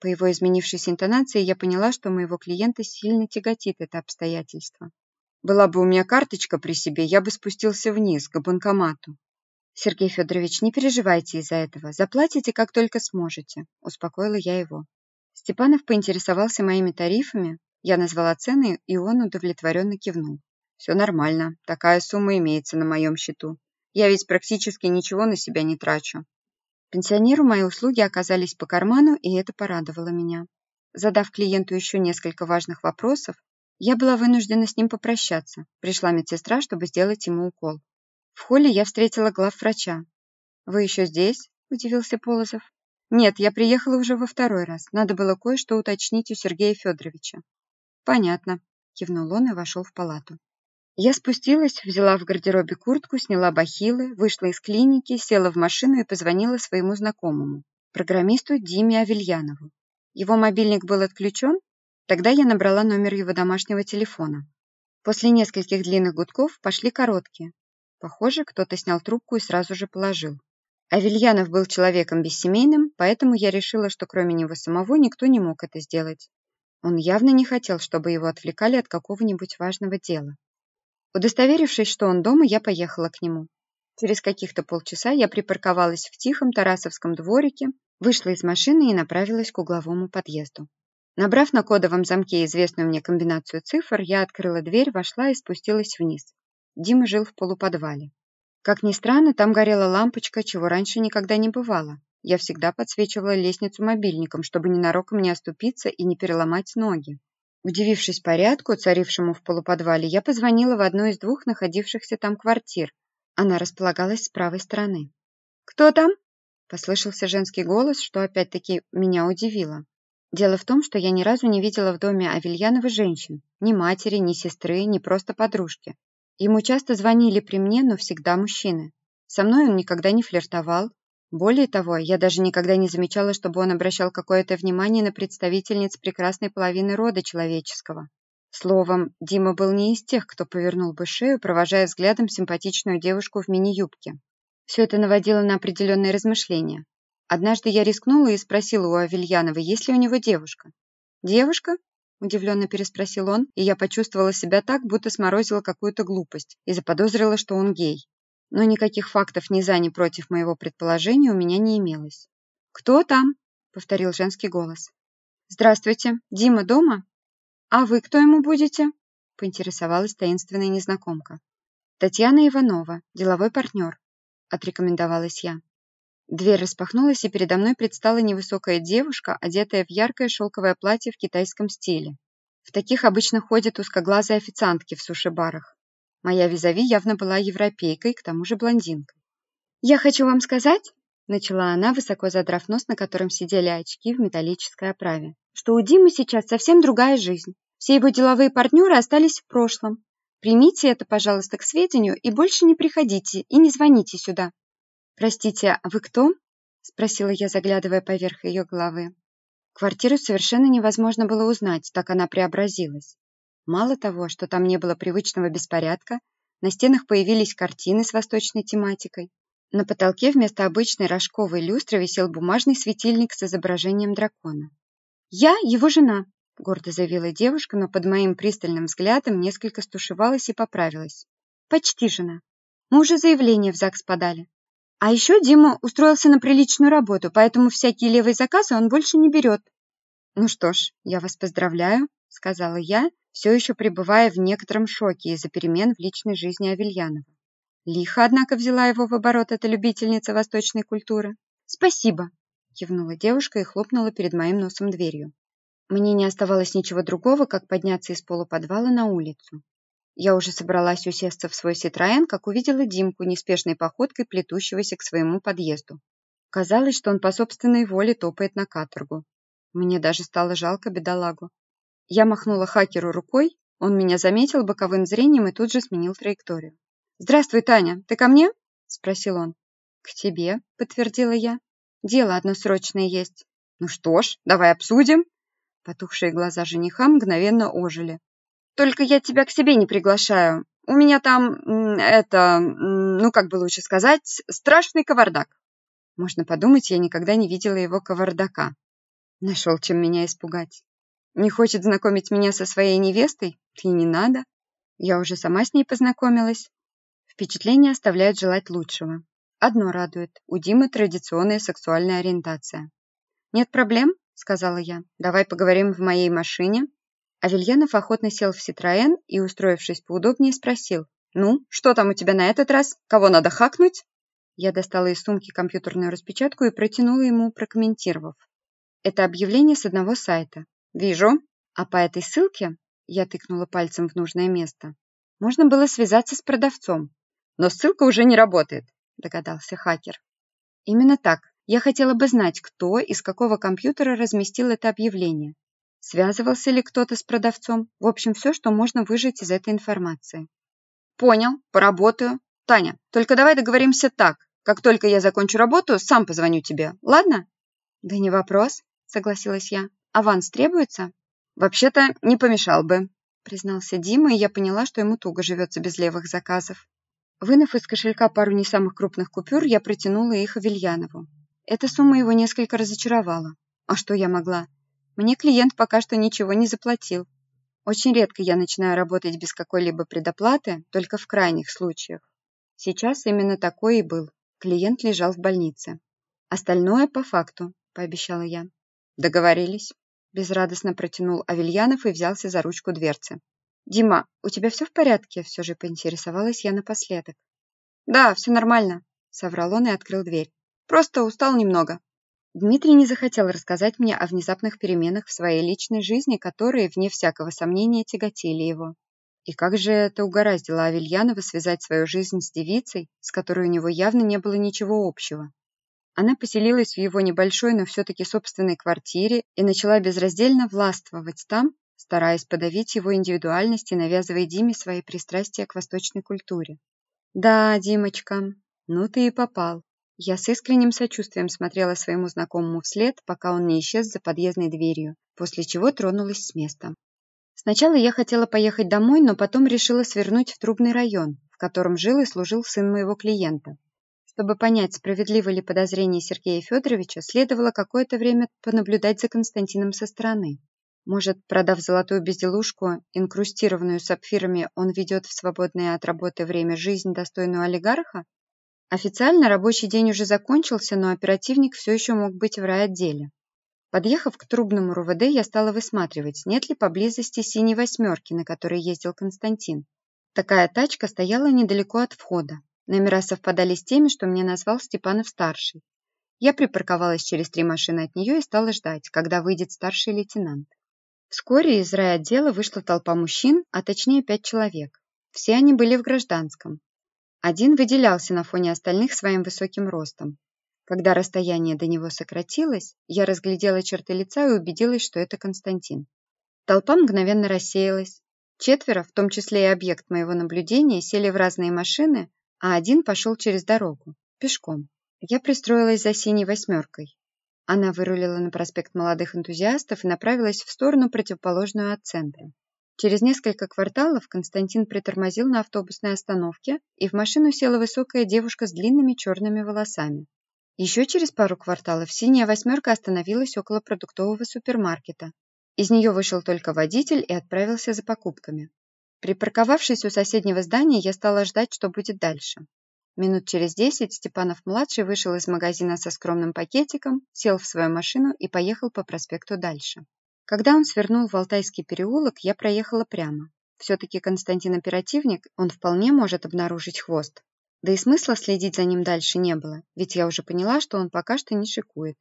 По его изменившейся интонации я поняла, что моего клиента сильно тяготит это обстоятельство. Была бы у меня карточка при себе, я бы спустился вниз, к банкомату. Сергей Федорович, не переживайте из-за этого. Заплатите, как только сможете. Успокоила я его. Степанов поинтересовался моими тарифами. Я назвала цены, и он удовлетворенно кивнул. Все нормально. Такая сумма имеется на моем счету. Я ведь практически ничего на себя не трачу. Пенсионеру мои услуги оказались по карману, и это порадовало меня. Задав клиенту еще несколько важных вопросов, я была вынуждена с ним попрощаться. Пришла медсестра, чтобы сделать ему укол. В холле я встретила главврача. «Вы еще здесь?» – удивился Полозов. «Нет, я приехала уже во второй раз. Надо было кое-что уточнить у Сергея Федоровича». «Понятно», – кивнул он и вошел в палату. Я спустилась, взяла в гардеробе куртку, сняла бахилы, вышла из клиники, села в машину и позвонила своему знакомому, программисту Диме Авельянову. Его мобильник был отключен, Тогда я набрала номер его домашнего телефона. После нескольких длинных гудков пошли короткие. Похоже, кто-то снял трубку и сразу же положил. Авельянов был человеком бессемейным, поэтому я решила, что кроме него самого никто не мог это сделать. Он явно не хотел, чтобы его отвлекали от какого-нибудь важного дела. Удостоверившись, что он дома, я поехала к нему. Через каких-то полчаса я припарковалась в тихом Тарасовском дворике, вышла из машины и направилась к угловому подъезду. Набрав на кодовом замке известную мне комбинацию цифр, я открыла дверь, вошла и спустилась вниз. Дима жил в полуподвале. Как ни странно, там горела лампочка, чего раньше никогда не бывало. Я всегда подсвечивала лестницу мобильником, чтобы ненароком не оступиться и не переломать ноги. Удивившись порядку, царившему в полуподвале, я позвонила в одну из двух находившихся там квартир. Она располагалась с правой стороны. «Кто там?» – послышался женский голос, что опять-таки меня удивило. Дело в том, что я ни разу не видела в доме Авельянова женщин. Ни матери, ни сестры, ни просто подружки. Ему часто звонили при мне, но всегда мужчины. Со мной он никогда не флиртовал. Более того, я даже никогда не замечала, чтобы он обращал какое-то внимание на представительниц прекрасной половины рода человеческого. Словом, Дима был не из тех, кто повернул бы шею, провожая взглядом симпатичную девушку в мини-юбке. Все это наводило на определенные размышления. Однажды я рискнула и спросила у Авельянова, есть ли у него девушка. «Девушка?» – удивленно переспросил он, и я почувствовала себя так, будто сморозила какую-то глупость и заподозрила, что он гей. Но никаких фактов ни за, ни против моего предположения у меня не имелось. «Кто там?» – повторил женский голос. «Здравствуйте. Дима дома?» «А вы кто ему будете?» – поинтересовалась таинственная незнакомка. «Татьяна Иванова, деловой партнер», – отрекомендовалась я. Дверь распахнулась, и передо мной предстала невысокая девушка, одетая в яркое шелковое платье в китайском стиле. В таких обычно ходят узкоглазые официантки в суши-барах. Моя визави явно была европейкой, к тому же блондинкой. «Я хочу вам сказать», — начала она, высоко задрав нос, на котором сидели очки в металлической оправе, «что у Димы сейчас совсем другая жизнь. Все его деловые партнеры остались в прошлом. Примите это, пожалуйста, к сведению и больше не приходите и не звоните сюда. «Простите, а вы кто?» – спросила я, заглядывая поверх ее головы. Квартиру совершенно невозможно было узнать, так она преобразилась. Мало того, что там не было привычного беспорядка, на стенах появились картины с восточной тематикой. На потолке вместо обычной рожковой люстры висел бумажный светильник с изображением дракона. «Я его жена», – гордо заявила девушка, но под моим пристальным взглядом несколько стушевалась и поправилась. «Почти жена. Мы уже заявление в ЗАГС подали. А еще Дима устроился на приличную работу, поэтому всякие левые заказы он больше не берет. «Ну что ж, я вас поздравляю», — сказала я, все еще пребывая в некотором шоке из-за перемен в личной жизни Авельянова. Лихо, однако, взяла его в оборот эта любительница восточной культуры. «Спасибо», — кивнула девушка и хлопнула перед моим носом дверью. Мне не оставалось ничего другого, как подняться из полуподвала на улицу. Я уже собралась усесться в свой Ситроен, как увидела Димку неспешной походкой, плетущегося к своему подъезду. Казалось, что он по собственной воле топает на каторгу. Мне даже стало жалко бедолагу. Я махнула хакеру рукой, он меня заметил боковым зрением и тут же сменил траекторию. «Здравствуй, Таня, ты ко мне?» – спросил он. «К тебе», – подтвердила я. «Дело одно срочное есть». «Ну что ж, давай обсудим». Потухшие глаза жениха мгновенно ожили. Только я тебя к себе не приглашаю. У меня там, это, ну как бы лучше сказать, страшный кавардак. Можно подумать, я никогда не видела его кавардака. Нашел, чем меня испугать. Не хочет знакомить меня со своей невестой? И не надо. Я уже сама с ней познакомилась. Впечатления оставляют желать лучшего. Одно радует. У Димы традиционная сексуальная ориентация. «Нет проблем», — сказала я. «Давай поговорим в моей машине, Авельянов охотно сел в Ситроен и, устроившись поудобнее, спросил. «Ну, что там у тебя на этот раз? Кого надо хакнуть?» Я достала из сумки компьютерную распечатку и протянула ему, прокомментировав. «Это объявление с одного сайта. Вижу. А по этой ссылке, я тыкнула пальцем в нужное место, можно было связаться с продавцом. Но ссылка уже не работает», догадался хакер. «Именно так. Я хотела бы знать, кто и с какого компьютера разместил это объявление. Связывался ли кто-то с продавцом? В общем, все, что можно выжать из этой информации. Понял, поработаю. Таня, только давай договоримся так. Как только я закончу работу, сам позвоню тебе, ладно? Да не вопрос, согласилась я. Аванс требуется? Вообще-то не помешал бы, признался Дима, и я поняла, что ему туго живется без левых заказов. Вынув из кошелька пару не самых крупных купюр, я протянула их Авельянову. Эта сумма его несколько разочаровала. А что я могла? Мне клиент пока что ничего не заплатил. Очень редко я начинаю работать без какой-либо предоплаты, только в крайних случаях. Сейчас именно такой и был. Клиент лежал в больнице. Остальное по факту, пообещала я. Договорились. Безрадостно протянул Авельянов и взялся за ручку дверцы. «Дима, у тебя все в порядке?» Все же поинтересовалась я напоследок. «Да, все нормально», — соврал он и открыл дверь. «Просто устал немного». Дмитрий не захотел рассказать мне о внезапных переменах в своей личной жизни, которые, вне всякого сомнения, тяготили его. И как же это угораздило Авельянова связать свою жизнь с девицей, с которой у него явно не было ничего общего? Она поселилась в его небольшой, но все-таки собственной квартире и начала безраздельно властвовать там, стараясь подавить его индивидуальность и навязывая Диме свои пристрастия к восточной культуре. «Да, Димочка, ну ты и попал. Я с искренним сочувствием смотрела своему знакомому вслед, пока он не исчез за подъездной дверью, после чего тронулась с места. Сначала я хотела поехать домой, но потом решила свернуть в трубный район, в котором жил и служил сын моего клиента. Чтобы понять, справедливо ли подозрение Сергея Федоровича, следовало какое-то время понаблюдать за Константином со стороны. Может, продав золотую безделушку, инкрустированную сапфирами, он ведет в свободное от работы время жизнь, достойную олигарха? Официально рабочий день уже закончился, но оперативник все еще мог быть в райотделе. Подъехав к трубному РУВД, я стала высматривать, нет ли поблизости синей восьмерки, на которой ездил Константин. Такая тачка стояла недалеко от входа. Номера совпадали с теми, что мне назвал Степанов-старший. Я припарковалась через три машины от нее и стала ждать, когда выйдет старший лейтенант. Вскоре из райотдела вышла толпа мужчин, а точнее пять человек. Все они были в гражданском, один выделялся на фоне остальных своим высоким ростом. Когда расстояние до него сократилось, я разглядела черты лица и убедилась, что это Константин. Толпа мгновенно рассеялась. Четверо, в том числе и объект моего наблюдения, сели в разные машины, а один пошел через дорогу, пешком. Я пристроилась за синей восьмеркой. Она вырулила на проспект молодых энтузиастов и направилась в сторону, противоположную от центра. Через несколько кварталов Константин притормозил на автобусной остановке, и в машину села высокая девушка с длинными черными волосами. Еще через пару кварталов синяя восьмерка остановилась около продуктового супермаркета. Из нее вышел только водитель и отправился за покупками. Припарковавшись у соседнего здания, я стала ждать, что будет дальше. Минут через десять Степанов-младший вышел из магазина со скромным пакетиком, сел в свою машину и поехал по проспекту дальше. Когда он свернул в Алтайский переулок, я проехала прямо. Все-таки Константин оперативник, он вполне может обнаружить хвост. Да и смысла следить за ним дальше не было, ведь я уже поняла, что он пока что не шикует.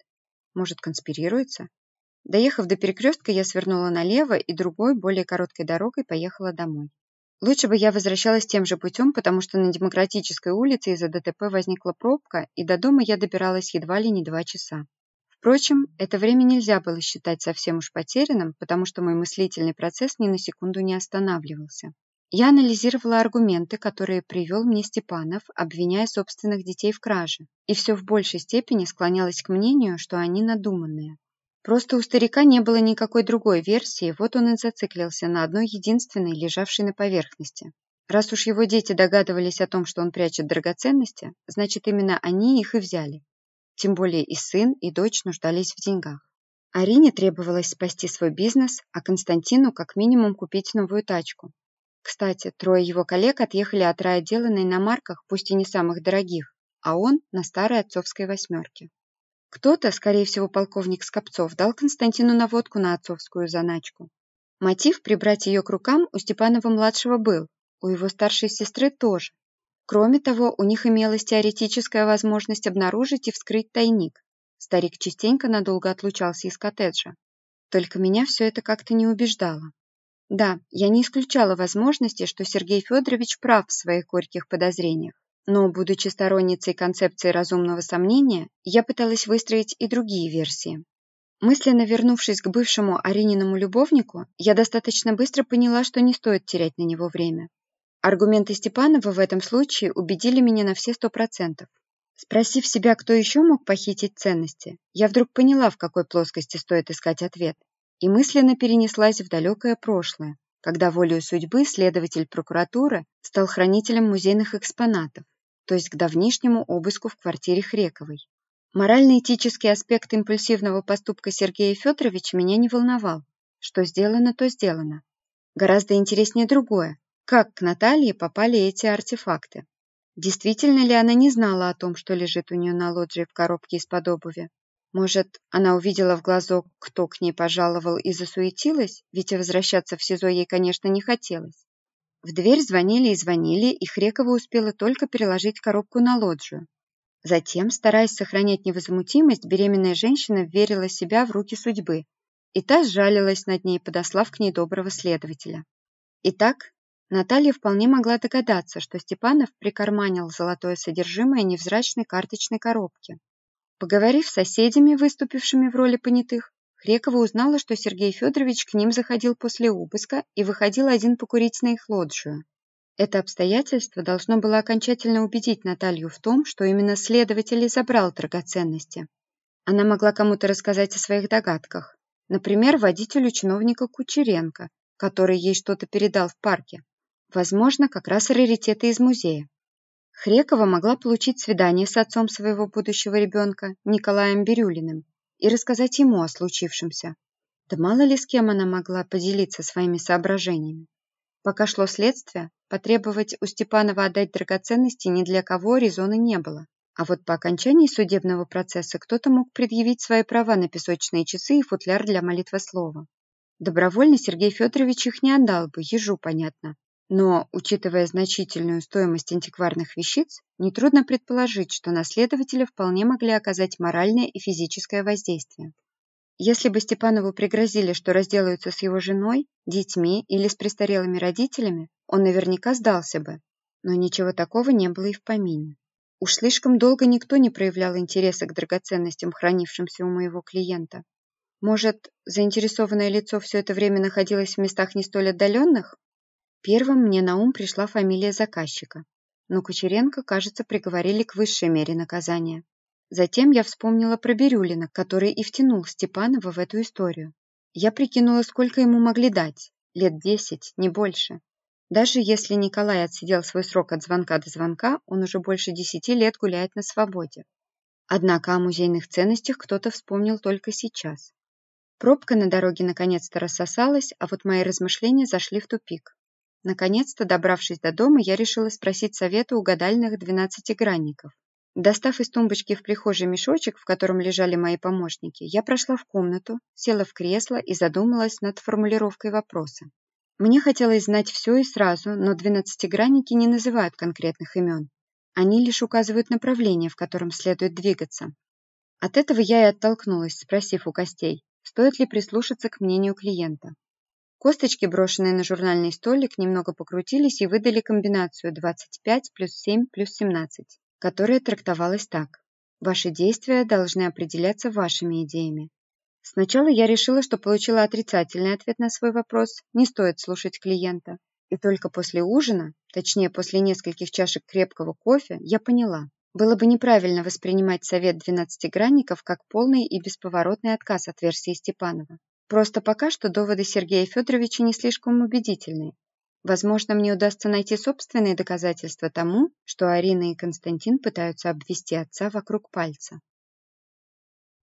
Может, конспирируется? Доехав до перекрестка, я свернула налево и другой, более короткой дорогой поехала домой. Лучше бы я возвращалась тем же путем, потому что на Демократической улице из-за ДТП возникла пробка, и до дома я добиралась едва ли не два часа. Впрочем, это время нельзя было считать совсем уж потерянным, потому что мой мыслительный процесс ни на секунду не останавливался. Я анализировала аргументы, которые привел мне Степанов, обвиняя собственных детей в краже, и все в большей степени склонялась к мнению, что они надуманные. Просто у старика не было никакой другой версии, вот он и зациклился на одной единственной, лежавшей на поверхности. Раз уж его дети догадывались о том, что он прячет драгоценности, значит именно они их и взяли. Тем более и сын, и дочь нуждались в деньгах. Арине требовалось спасти свой бизнес, а Константину как минимум купить новую тачку. Кстати, трое его коллег отъехали от райотдела на иномарках, пусть и не самых дорогих, а он на старой отцовской восьмерке. Кто-то, скорее всего полковник Скопцов, дал Константину наводку на отцовскую заначку. Мотив прибрать ее к рукам у Степанова-младшего был, у его старшей сестры тоже. Кроме того, у них имелась теоретическая возможность обнаружить и вскрыть тайник. Старик частенько надолго отлучался из коттеджа. Только меня все это как-то не убеждало. Да, я не исключала возможности, что Сергей Федорович прав в своих горьких подозрениях. Но, будучи сторонницей концепции разумного сомнения, я пыталась выстроить и другие версии. Мысленно вернувшись к бывшему Арининому любовнику, я достаточно быстро поняла, что не стоит терять на него время. Аргументы Степанова в этом случае убедили меня на все сто процентов. Спросив себя, кто еще мог похитить ценности, я вдруг поняла, в какой плоскости стоит искать ответ, и мысленно перенеслась в далекое прошлое, когда волею судьбы следователь прокуратуры стал хранителем музейных экспонатов, то есть к давнишнему обыску в квартире Хрековой. Морально-этический аспект импульсивного поступка Сергея Федоровича меня не волновал. Что сделано, то сделано. Гораздо интереснее другое как к Наталье попали эти артефакты. Действительно ли она не знала о том, что лежит у нее на лоджии в коробке из-под обуви? Может, она увидела в глазок, кто к ней пожаловал и засуетилась, ведь возвращаться в СИЗО ей, конечно, не хотелось. В дверь звонили и звонили, и Хрекова успела только переложить коробку на лоджию. Затем, стараясь сохранять невозмутимость, беременная женщина верила себя в руки судьбы, и та сжалилась над ней, подослав к ней доброго следователя. Итак, Наталья вполне могла догадаться, что Степанов прикарманил золотое содержимое невзрачной карточной коробки. Поговорив с соседями, выступившими в роли понятых, Хрекова узнала, что Сергей Федорович к ним заходил после обыска и выходил один покурить на их лоджию. Это обстоятельство должно было окончательно убедить Наталью в том, что именно следователь и забрал драгоценности. Она могла кому-то рассказать о своих догадках, например, водителю чиновника Кучеренко, который ей что-то передал в парке. Возможно, как раз раритеты из музея. Хрекова могла получить свидание с отцом своего будущего ребенка, Николаем Бирюлиным, и рассказать ему о случившемся. Да мало ли с кем она могла поделиться своими соображениями. Пока шло следствие, потребовать у Степанова отдать драгоценности ни для кого резона не было. А вот по окончании судебного процесса кто-то мог предъявить свои права на песочные часы и футляр для молитвослова. Добровольно Сергей Федорович их не отдал бы, ежу понятно. Но, учитывая значительную стоимость антикварных вещиц, нетрудно предположить, что на следователя вполне могли оказать моральное и физическое воздействие. Если бы Степанову пригрозили, что разделаются с его женой, детьми или с престарелыми родителями, он наверняка сдался бы. Но ничего такого не было и в помине. Уж слишком долго никто не проявлял интереса к драгоценностям, хранившимся у моего клиента. Может, заинтересованное лицо все это время находилось в местах не столь отдаленных? Первым мне на ум пришла фамилия заказчика, но Кучеренко, кажется, приговорили к высшей мере наказания. Затем я вспомнила про Бирюлина, который и втянул Степанова в эту историю. Я прикинула, сколько ему могли дать. Лет десять, не больше. Даже если Николай отсидел свой срок от звонка до звонка, он уже больше десяти лет гуляет на свободе. Однако о музейных ценностях кто-то вспомнил только сейчас. Пробка на дороге наконец-то рассосалась, а вот мои размышления зашли в тупик. Наконец-то, добравшись до дома, я решила спросить совета у гадальных двенадцатигранников. Достав из тумбочки в прихожей мешочек, в котором лежали мои помощники, я прошла в комнату, села в кресло и задумалась над формулировкой вопроса. Мне хотелось знать все и сразу, но двенадцатигранники не называют конкретных имен. Они лишь указывают направление, в котором следует двигаться. От этого я и оттолкнулась, спросив у костей, стоит ли прислушаться к мнению клиента. Косточки, брошенные на журнальный столик, немного покрутились и выдали комбинацию 25 плюс 7 плюс 17, которая трактовалась так. Ваши действия должны определяться вашими идеями. Сначала я решила, что получила отрицательный ответ на свой вопрос, не стоит слушать клиента. И только после ужина, точнее после нескольких чашек крепкого кофе, я поняла, было бы неправильно воспринимать совет двенадцатигранников как полный и бесповоротный отказ от версии Степанова. Просто пока что доводы Сергея Федоровича не слишком убедительные. Возможно, мне удастся найти собственные доказательства тому, что Арина и Константин пытаются обвести отца вокруг пальца.